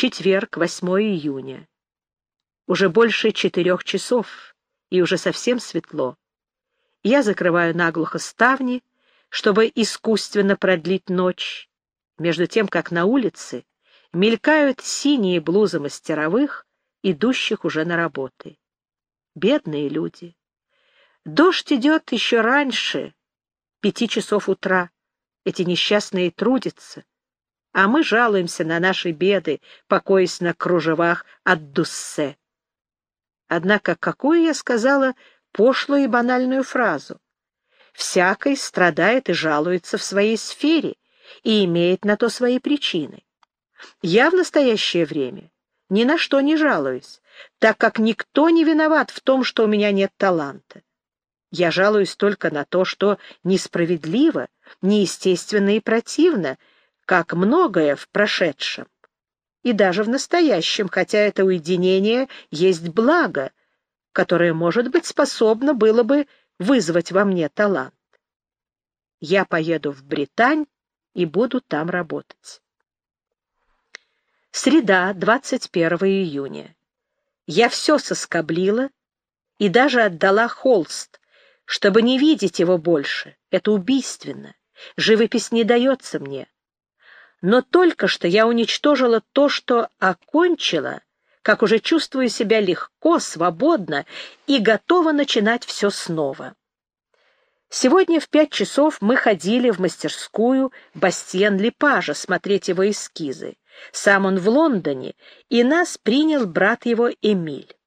Четверг, 8 июня. Уже больше четырех часов, и уже совсем светло. Я закрываю наглухо ставни, чтобы искусственно продлить ночь, между тем, как на улице мелькают синие блузы мастеровых, идущих уже на работы. Бедные люди. Дождь идет еще раньше, пяти часов утра. Эти несчастные трудятся, а мы жалуемся на наши беды, покоясь на кружевах от Дуссе. Однако какую я сказала пошлую и банальную фразу? Всякий страдает и жалуется в своей сфере и имеет на то свои причины. Я в настоящее время ни на что не жалуюсь, так как никто не виноват в том, что у меня нет таланта. Я жалуюсь только на то, что несправедливо, неестественно и противно, как многое в прошедшем. И даже в настоящем, хотя это уединение есть благо, которое, может быть, способно было бы вызвать во мне талант. Я поеду в Британь и буду там работать. Среда, 21 июня. Я все соскоблила и даже отдала холст, чтобы не видеть его больше. Это убийственно. Живопись не дается мне. Но только что я уничтожила то, что окончила, как уже чувствую себя легко, свободно и готова начинать все снова. Сегодня в пять часов мы ходили в мастерскую Бастиен Липажа смотреть его эскизы. Сам он в Лондоне, и нас принял брат его Эмиль.